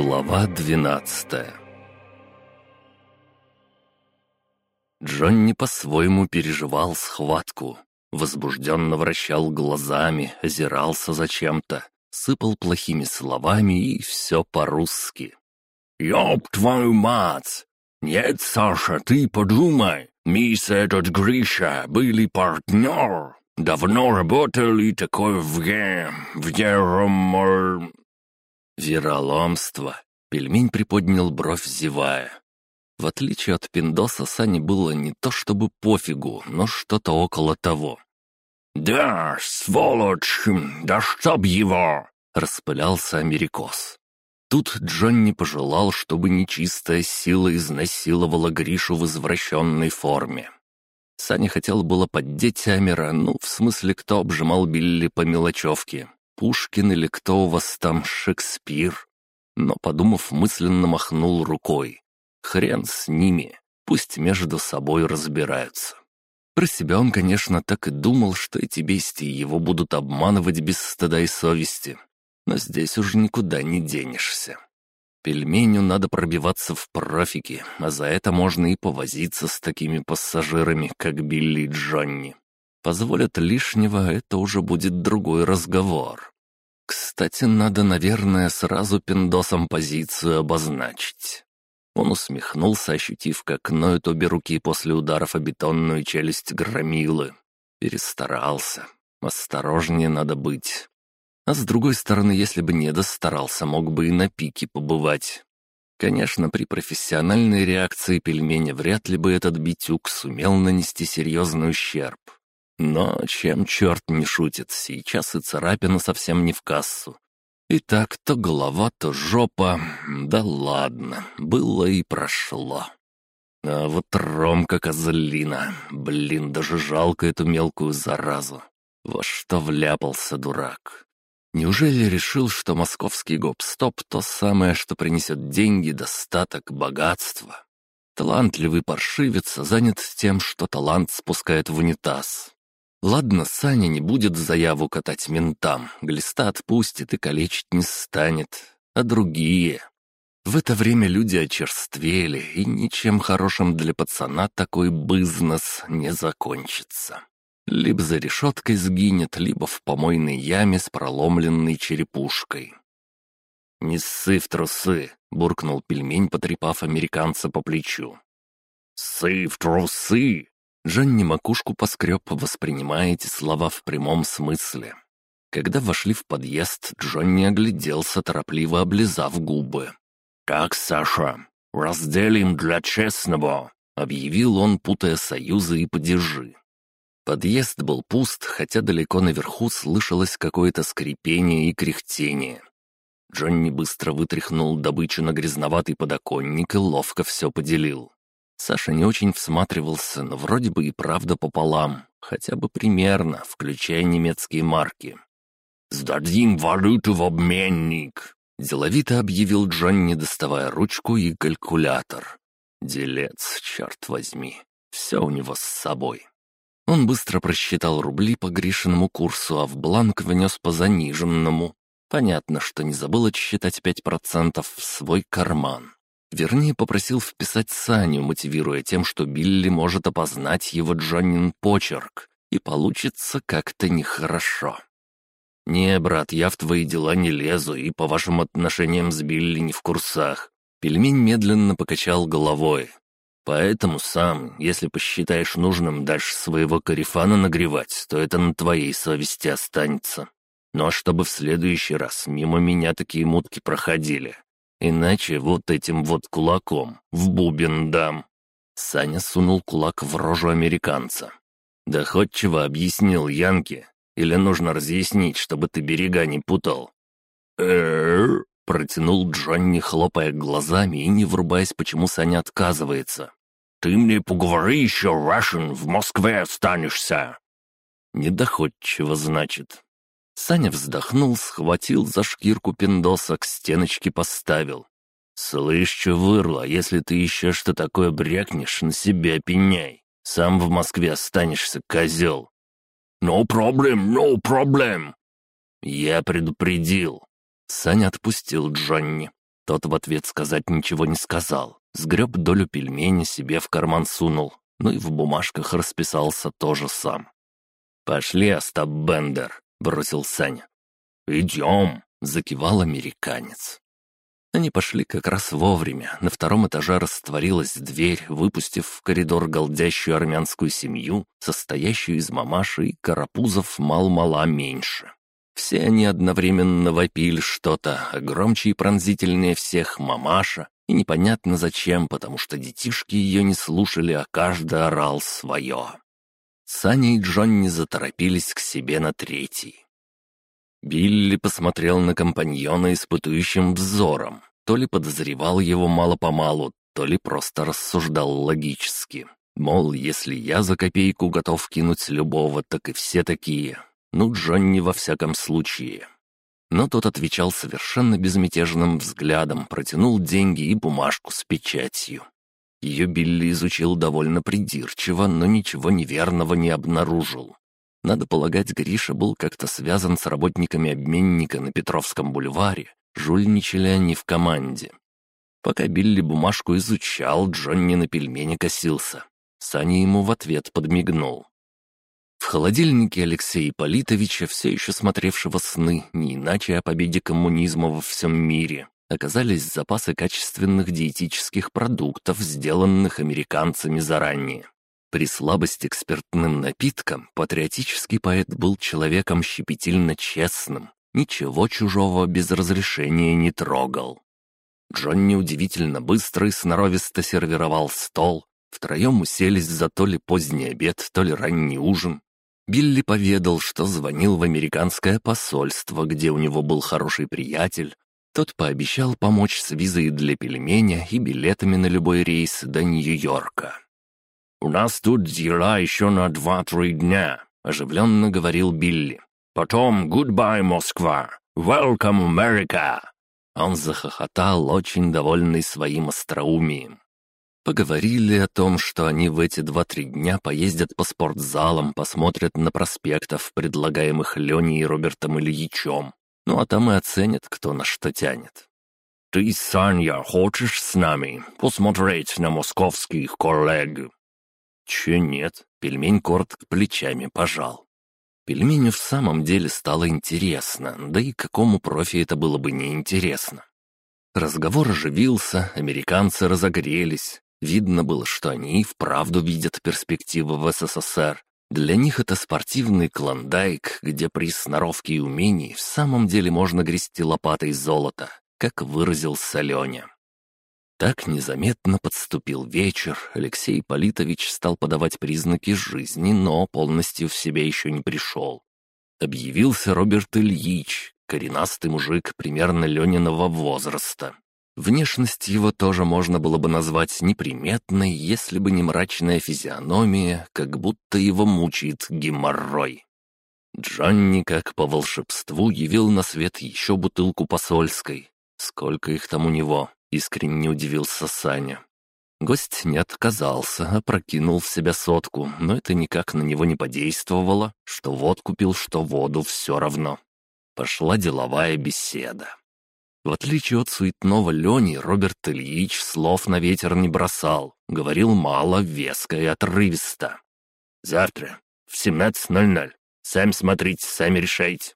Глава двенадцатая Джонни по-своему переживал схватку. Возбужденно вращал глазами, озирался зачем-то, сыпал плохими словами и все по-русски. «Ёб твою мать! Нет, Саша, ты подумай, мы с этот Гриша были партнер. Давно работали время, в вером... Вероломство. Пельмень приподнял бровь, зевая. В отличие от Пиндоса, Сане было не то чтобы пофигу, но что-то около того. «Да, сволочь, да чтоб его!» — распылялся Америкос. Тут Джонни пожелал, чтобы нечистая сила изнасиловала Гришу в извращенной форме. Саня хотел было поддеть Амера, ну, в смысле, кто обжимал Билли по мелочевке. Пушкин или кто у вас там, Шекспир? Но, подумав, мысленно махнул рукой. Хрен с ними, пусть между собой разбираются. Про себя он, конечно, так и думал, что эти бестии его будут обманывать без стыда и совести. Но здесь уже никуда не денешься. Пельменю надо пробиваться в профики, а за это можно и повозиться с такими пассажирами, как Билли Джонни. Позволят лишнего, это уже будет другой разговор. Кстати, надо, наверное, сразу пиндосом позицию обозначить. Он усмехнулся, ощутив, как ноют обе руки после ударов о бетонную челюсть громилы. Перестарался. Осторожнее надо быть. А с другой стороны, если бы не достарался, мог бы и на пике побывать. Конечно, при профессиональной реакции пельменя вряд ли бы этот битюк сумел нанести серьезный ущерб. Но чем черт не шутит, сейчас и царапина совсем не в кассу. И так то голова, то жопа. Да ладно, было и прошло. А вот Ромка Козлина, блин, даже жалко эту мелкую заразу. Во что вляпался дурак. Неужели решил, что московский гоп-стоп — то самое, что принесет деньги, достаток, богатство? Талантливый паршивец занят тем, что талант спускает в унитаз. Ладно, Саня не будет заяву катать ментам, глиста отпустит и калечить не станет. А другие? В это время люди очерствели, и ничем хорошим для пацана такой бизнес не закончится. Либо за решеткой сгинет, либо в помойной яме с проломленной черепушкой. «Не ссы в трусы!» — буркнул пельмень, потрепав американца по плечу. «Ссы в трусы!» Жанни макушку поскреб, воспринимая эти слова в прямом смысле. Когда вошли в подъезд, Джонни огляделся, торопливо облизав губы. «Как, Саша, разделим для честного!» — объявил он, путая союзы и падежи. Подъезд был пуст, хотя далеко наверху слышалось какое-то скрипение и кряхтение. Джонни быстро вытряхнул добычу на грязноватый подоконник и ловко все поделил. Саша не очень всматривался, но вроде бы и правда пополам, хотя бы примерно, включая немецкие марки. «Сдадим валюту в обменник», — деловито объявил Джонни, доставая ручку и калькулятор. Делец, черт возьми, все у него с собой. Он быстро просчитал рубли по Гришиному курсу, а в бланк внес по заниженному. Понятно, что не забыл отсчитать пять процентов в свой карман. Вернее, попросил вписать Саню, мотивируя тем, что Билли может опознать его Джоннин почерк, и получится как-то нехорошо. «Не, брат, я в твои дела не лезу, и по вашим отношениям с Билли не в курсах». Пельмень медленно покачал головой, Поэтому сам, если посчитаешь нужным дальше своего карифана нагревать, то это на твоей совести останется. Ну а чтобы в следующий раз мимо меня такие мутки проходили. Иначе вот этим вот кулаком в бубен дам». Саня сунул кулак в рожу американца. Доходчиво объяснил Янке. Или нужно разъяснить, чтобы ты берега не путал? «Э-э-э», протянул Джонни, хлопая глазами и не врубаясь, почему Саня отказывается. «Ты мне поговори еще, Russian, в Москве останешься!» «Недоходчиво, значит». Саня вздохнул, схватил за шкирку пиндоса, к стеночке поставил. «Слышь, вырло, если ты еще что такое брякнешь, на себя пеняй. Сам в Москве останешься, козел». «No problem, no problem!» «Я предупредил». Саня отпустил Джонни. Тот в ответ сказать ничего не сказал. Сгреб долю пельмени себе в карман сунул, ну и в бумажках расписался тоже сам. «Пошли, Остап Бендер», — бросил Саня. «Идем», — закивал американец. Они пошли как раз вовремя. На втором этаже растворилась дверь, выпустив в коридор голдящую армянскую семью, состоящую из мамаши и карапузов мал-мала меньше. Все они одновременно вопили что-то, а громче и пронзительнее всех мамаша, и непонятно зачем, потому что детишки ее не слушали, а каждый орал свое. Саня и Джонни заторопились к себе на третий. Билли посмотрел на компаньона испытующим взором. То ли подозревал его мало-помалу, то ли просто рассуждал логически. Мол, если я за копейку готов кинуть любого, так и все такие. Ну, Джонни во всяком случае. Но тот отвечал совершенно безмятежным взглядом, протянул деньги и бумажку с печатью. Ее Билли изучил довольно придирчиво, но ничего неверного не обнаружил. Надо полагать, Гриша был как-то связан с работниками обменника на Петровском бульваре. Жульничали они в команде. Пока Билли бумажку изучал, Джонни на пельмени косился. Саня ему в ответ подмигнул. В холодильнике Алексея Ипполитовича, все еще смотревшего сны, не иначе о победе коммунизма во всем мире, оказались запасы качественных диетических продуктов, сделанных американцами заранее. При слабости к спиртным напиткам патриотический поэт был человеком щепетильно честным, ничего чужого без разрешения не трогал. Джонни удивительно быстро и сноровисто сервировал стол, втроем уселись за то ли поздний обед, то ли ранний ужин. Билли поведал, что звонил в американское посольство, где у него был хороший приятель. Тот пообещал помочь с визой для пельменя и билетами на любой рейс до Нью-Йорка. «У нас тут дела еще на два-три дня», — оживленно говорил Билли. «Потом goodbye, Москва! Welcome, America!» Он захохотал, очень довольный своим остроумием. Поговорили о том, что они в эти два-три дня поездят по спортзалам, посмотрят на проспектов, предлагаемых Леней и Робертом Ильичом. Ну а там и оценят, кто на что тянет. «Ты, Саня, хочешь с нами посмотреть на московских коллег?» Че нет, пельмень коротко плечами пожал. Пельменю в самом деле стало интересно, да и какому профи это было бы неинтересно. Разговор оживился, американцы разогрелись. Видно было, что они и вправду видят перспективы в СССР. Для них это спортивный клондайк, где при сноровке и умении в самом деле можно грести лопатой золото, как выразился Леня. Так незаметно подступил вечер, Алексей Политович стал подавать признаки жизни, но полностью в себя еще не пришел. Объявился Роберт Ильич, коренастый мужик примерно Лениного возраста. Внешность его тоже можно было бы назвать неприметной, если бы не мрачная физиономия, как будто его мучает геморрой. Джонни, как по волшебству, явил на свет еще бутылку посольской. Сколько их там у него? Искренне удивился Саня. Гость не отказался, а прокинул в себя сотку, но это никак на него не подействовало, что водку пил, что воду, все равно. Пошла деловая беседа. В отличие от суетного Лени, Роберт Ильич слов на ветер не бросал, говорил мало, веско и отрывисто. «Завтра в 17.00. Сами смотрите, сами решайте».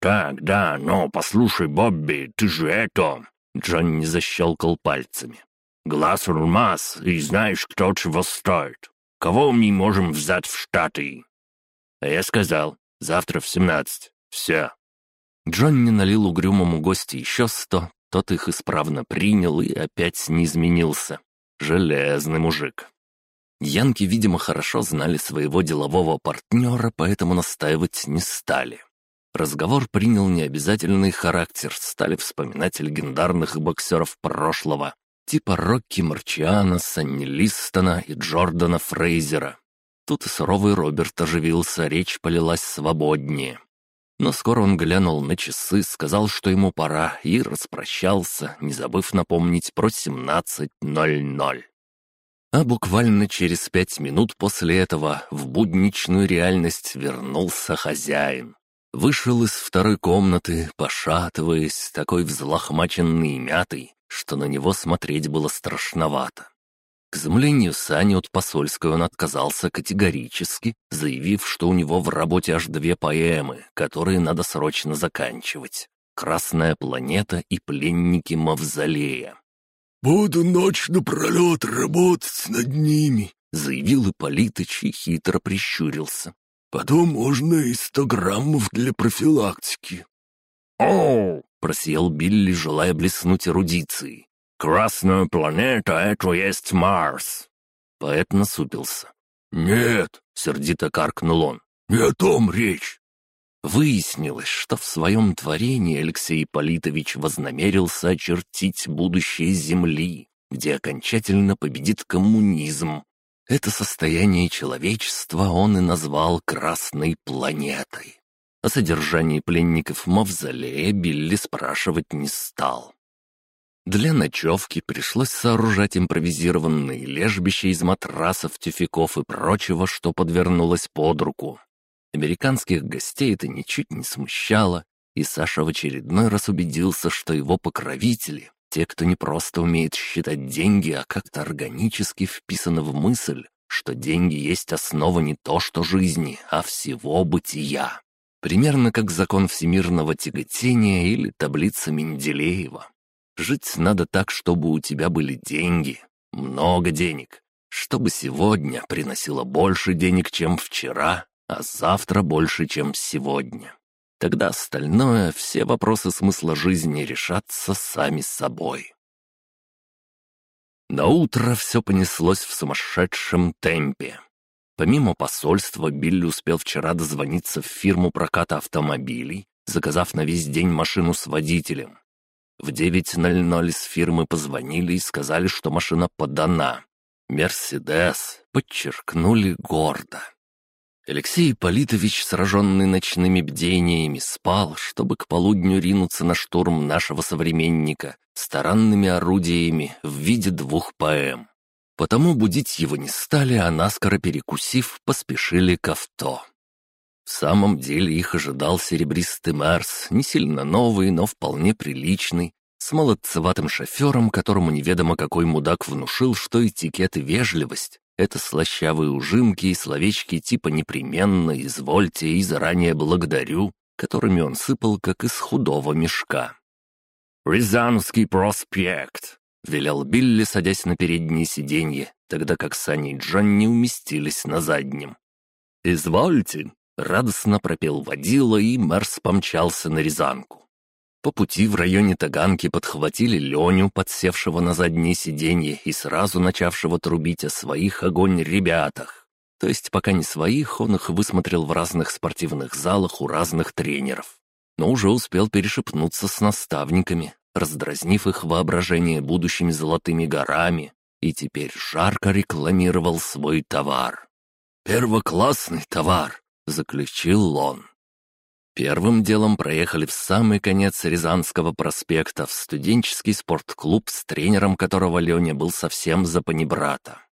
«Так, да, но послушай, Бобби, ты же это...» Джонни защелкал пальцами. «Глаз алмаз, и знаешь, кто чего стоит. Кого мы можем взять в Штаты?» А я сказал, завтра в семнадцать. Все. Джонни налил угрюмому гостю еще сто, тот их исправно принял и опять не изменился. Железный мужик. Янки, видимо, хорошо знали своего делового партнера, поэтому настаивать не стали. Разговор принял необязательный характер, стали вспоминать легендарных боксеров прошлого, типа Рокки Марчиана, Санни Листона и Джордана Фрейзера. Тут и суровый Роберт оживился, речь полилась свободнее. Но скоро он глянул на часы, сказал, что ему пора, и распрощался, не забыв напомнить про 17.00. А буквально через пять минут после этого в будничную реальность вернулся хозяин. Вышел из второй комнаты, пошатываясь, такой взлохмаченный и мятый, что на него смотреть было страшновато. К изумлению Сани от посольской он отказался категорически, заявив, что у него в работе аж две поэмы, которые надо срочно заканчивать. «Красная планета» и «Пленники Мавзолея». «Буду ночь напролет работать над ними», — заявил Ипполитыч и хитро прищурился. «Потом можно и сто граммов для профилактики». «О!» — просиял Билли, желая блеснуть эрудицией. «Красная планета — это есть Марс!» Поэт насупился. «Нет!» — сердито каркнул он. «Не о том речь!» Выяснилось, что в своем творении Алексей Политович вознамерился очертить будущее Земли, где окончательно победит коммунизм. Это состояние человечества он и назвал «красной планетой». О содержании пленников Мавзолея Билли спрашивать не стал. Для ночевки пришлось сооружать импровизированные лежбища из матрасов, тюфяков и прочего, что подвернулось под руку. Американских гостей это ничуть не смущало, и Саша в очередной раз убедился, что его покровители, те, кто не просто умеет считать деньги, а как-то органически вписаны в мысль, что деньги есть основа не то что жизни, а всего бытия. Примерно как закон всемирного тяготения или таблица Менделеева. Жить надо так, чтобы у тебя были деньги, много денег, чтобы сегодня приносило больше денег, чем вчера, а завтра больше, чем сегодня. Тогда остальное, все вопросы смысла жизни решатся сами собой. На утро все понеслось в сумасшедшем темпе. Помимо посольства, Билли успел вчера дозвониться в фирму проката автомобилей, заказав на весь день машину с водителем. В 9.00 из фирмы позвонили и сказали, что машина подана. «Мерседес», подчеркнули гордо. Алексей Политович, сраженный ночными бдениями, спал, чтобы к полудню ринуться на штурм нашего современника с таранными орудиями в виде двух поэм. Потому будить его не стали, а наскоро перекусив, поспешили к авто. В самом деле их ожидал серебристый Мерс, не сильно новый, но вполне приличный, с молодцеватым шофером, которому неведомо какой мудак внушил, что этикет и вежливость это слащавые ужимки и словечки типа «непременно», «извольте» и «заранее благодарю», которыми он сыпал, как из худого мешка. «Рязанский проспект», — велел Билли, садясь на переднее сиденье, тогда как Саня и Джон не уместились на заднем. «Извольте», — радостно пропел водила, и Мерс помчался на Рязанку. По пути в районе Таганки подхватили Леню, подсевшего на заднее сиденье и сразу начавшего трубить о своих огонь ребятах. То есть пока не своих, он их высмотрел в разных спортивных залах у разных тренеров. Но уже успел перешепнуться с наставниками, раздразнив их воображение будущими золотыми горами, и теперь жарко рекламировал свой товар. «Первоклассный товар», — заключил он. Первым делом проехали в самый конец Рязанского проспекта в студенческий спортклуб, с тренером которого Леня был совсем за панибрата.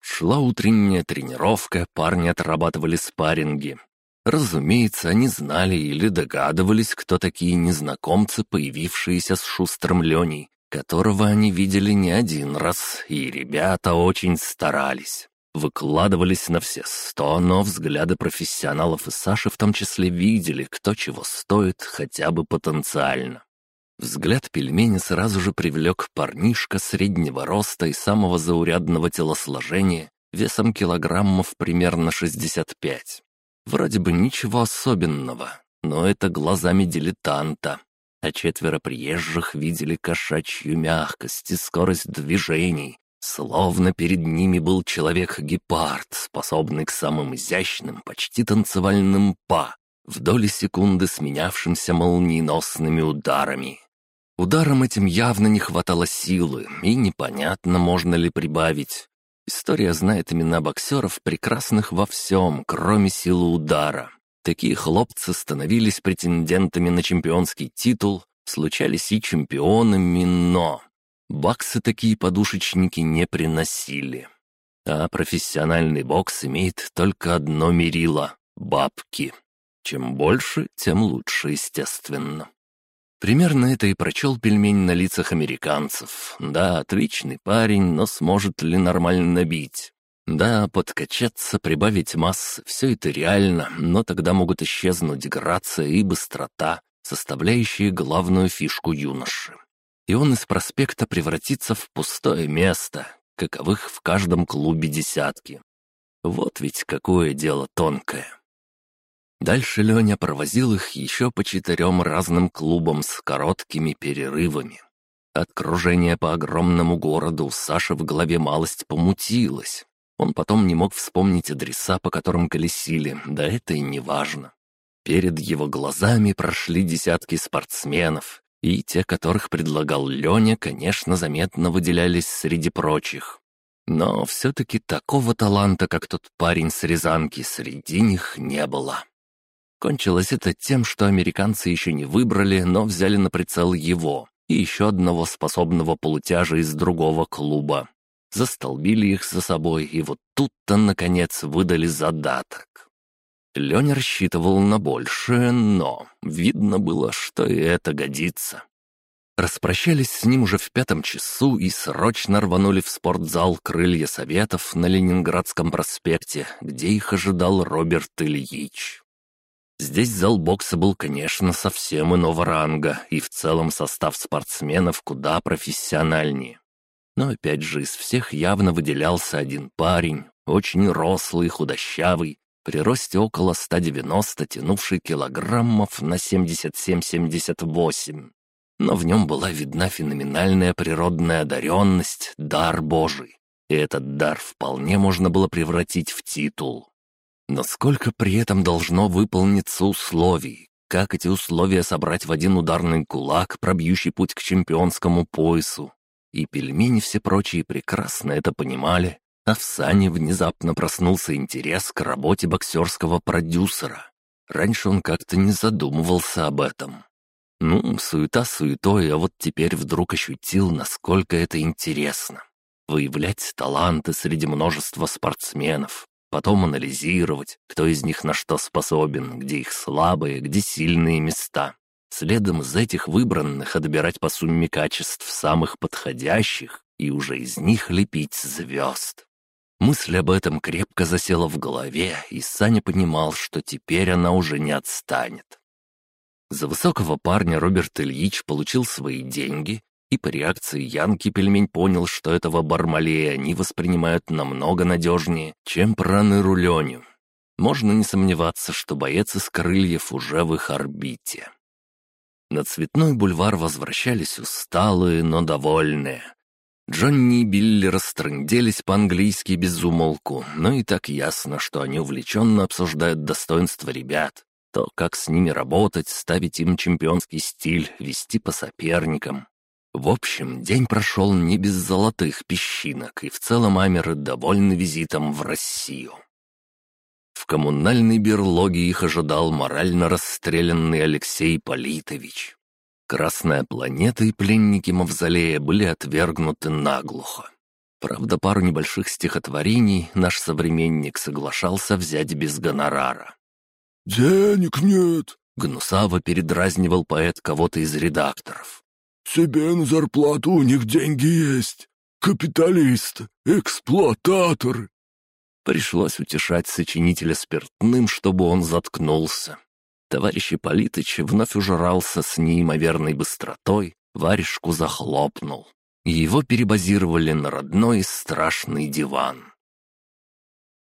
Шла утренняя тренировка, парни отрабатывали спарринги. Разумеется, они знали или догадывались, кто такие незнакомцы, появившиеся с шустрым Леней, которого они видели не один раз, и ребята очень старались выкладывались на все сто, но взгляды профессионалов и Саши в том числе видели, кто чего стоит хотя бы потенциально. Взгляд пельмени сразу же привлек парнишка среднего роста и самого заурядного телосложения, весом килограммов примерно 65. Вроде бы ничего особенного, но это глазами дилетанта. А четверо приезжих видели кошачью мягкость и скорость движений, Словно перед ними был человек-гепард, способный к самым изящным, почти танцевальным па, в доли секунды сменявшимся молниеносными ударами. Ударом этим явно не хватало силы, и непонятно, можно ли прибавить. История знает имена боксеров, прекрасных во всем, кроме силы удара. Такие хлопцы становились претендентами на чемпионский титул, случались и чемпионами, но Баксы такие подушечники не приносили. А профессиональный бокс имеет только одно мерило — бабки. Чем больше, тем лучше, естественно. Примерно это и прочел пельмень на лицах американцев. Да, отличный парень, но сможет ли нормально бить? Да, подкачаться, прибавить масс — все это реально, но тогда могут исчезнуть грация и быстрота, составляющие главную фишку юноши. И он из проспекта превратится в пустое место, каковых в каждом клубе десятки. Вот ведь какое дело тонкое. Дальше Леня провозил их еще по четырем разным клубам с короткими перерывами. От кружения по огромному городу у Саши в голове малость помутилась. Он потом не мог вспомнить адреса, по которым колесили, да это и не важно. Перед его глазами прошли десятки спортсменов, и те, которых предлагал Леня, конечно, заметно выделялись среди прочих. Но все-таки такого таланта, как тот парень с Рязанки, среди них не было. Кончилось это тем, что американцы еще не выбрали, но взяли на прицел его и еще одного способного полутяжа из другого клуба. Застолбили их за собой, и вот тут-то, наконец, выдали задаток. Леня рассчитывал на большее, но видно было, что и это годится. Распрощались с ним уже в пятом часу и срочно рванули в спортзал «Крылья Советов» на Ленинградском проспекте, где их ожидал Роберт Ильич. Здесь зал бокса был, конечно, совсем иного ранга, и в целом состав спортсменов куда профессиональнее. Но опять же, из всех явно выделялся один парень, очень рослый, худощавый, при росте около 190, тянувший килограммов на 77-78. Но в нем была видна феноменальная природная одаренность, дар Божий. И этот дар вполне можно было превратить в титул. Но сколько при этом должно выполниться условий? Как эти условия собрать в один ударный кулак, пробьющий путь к чемпионскому поясу? И пельмени все прочие прекрасно это понимали, а в Сане внезапно проснулся интерес к работе боксерского продюсера. Раньше он как-то не задумывался об этом. Ну, суета суетой, а вот теперь вдруг ощутил, насколько это интересно. Выявлять таланты среди множества спортсменов, потом анализировать, кто из них на что способен, где их слабые, где сильные места. Следом из этих выбранных отбирать по сумме качеств самых подходящих и уже из них лепить звезд. Мысль об этом крепко засела в голове, и Саня понимал, что теперь она уже не отстанет. За высокого парня Роберт Ильич получил свои деньги и по реакции Янки пельмень понял, что этого Бармалея они воспринимают намного надежнее, чем Проныру Леню. Можно не сомневаться, что боец из крыльев уже в их орбите. На Цветной бульвар возвращались усталые, но довольные. Джонни и Билли растрынделись по-английски без умолку, но и так ясно, что они увлеченно обсуждают достоинства ребят, то, как с ними работать, ставить им чемпионский стиль, вести по соперникам. В общем, день прошел не без золотых песчинок, и в целом Амеры довольны визитом в Россию. В коммунальной берлоге их ожидал морально расстрелянный Алексей Политович. Красная планета и пленники Мавзолея были отвергнуты наглухо. Правда, пару небольших стихотворений наш современник соглашался взять без гонорара. «Денег нет!» — гнусаво передразнивал поэт кого-то из редакторов. Себе на зарплату у них деньги есть. Капиталист, эксплуататор. Пришлось утешать сочинителя спиртным, чтобы он заткнулся. Товарищ Ипполитыч вновь ужрался с неимоверной быстротой, варежку захлопнул. Его перебазировали на родной страшный диван.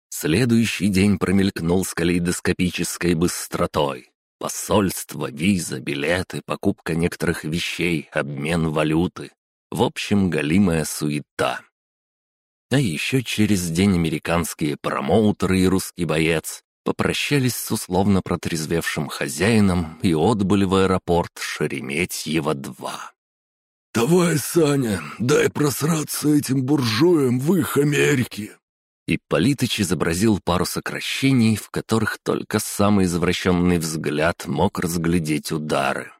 Следующий день промелькнул с калейдоскопической быстротой. Посольство, виза, билеты, покупка некоторых вещей, обмен валюты. В общем, галимая суета. А еще через день американские промоутеры и русский боец попрощались с условно протрезвевшим хозяином и отбыли в аэропорт Шереметьево-2. «Давай, Саня, дай просраться этим буржуям в их Америке!» И Политыч изобразил пару сокращений, в которых только самый извращенный взгляд мог разглядеть удары.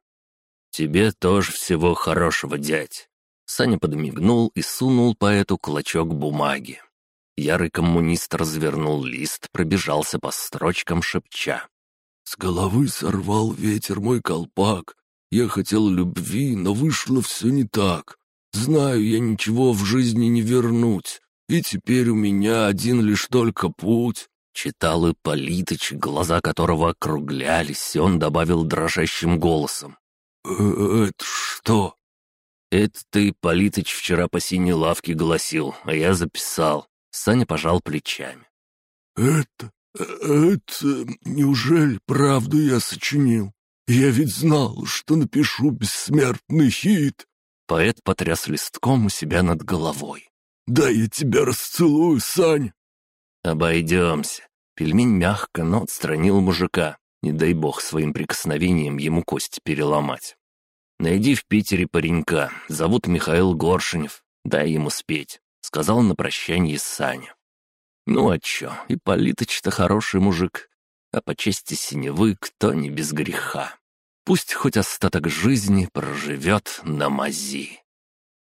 «Тебе тоже всего хорошего, дядь!» Саня подмигнул и сунул поэту клочок бумаги. Ярый коммунист развернул лист, пробежался по строчкам, шепча. «С головы сорвал ветер мой колпак, Я хотел любви, но вышло все не так. Знаю, я ничего в жизни не вернуть, и теперь у меня один лишь только путь». Читал Ипполитыч, глаза которого округлялись, и он добавил дрожащим голосом. «Э, «Это что?» «Это ты, Политыч, вчера по синей лавке гласил, а я записал». Саня пожал плечами. «Это... это... неужели правду я сочинил? Я ведь знал, что напишу бессмертный хит». Поэт потряс листком у себя над головой. «Да я тебя расцелую, Сань!» «Обойдемся». Пельмень мягко, но отстранил мужика. Не дай бог своим прикосновением ему кость переломать. «Найди в Питере паренька, зовут Михаил Горшинев, дай ему спеть», — сказал на прощание Саня. «Ну а чё, и Политыч-то хороший мужик, а по чести синевы кто не без греха. Пусть хоть остаток жизни проживет на мази».